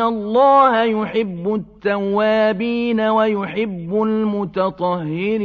اللَّهَ يُحِبُّ التَّوَّابِينَ وَيُحِبُّ الْمُتَطَهِّرِينَ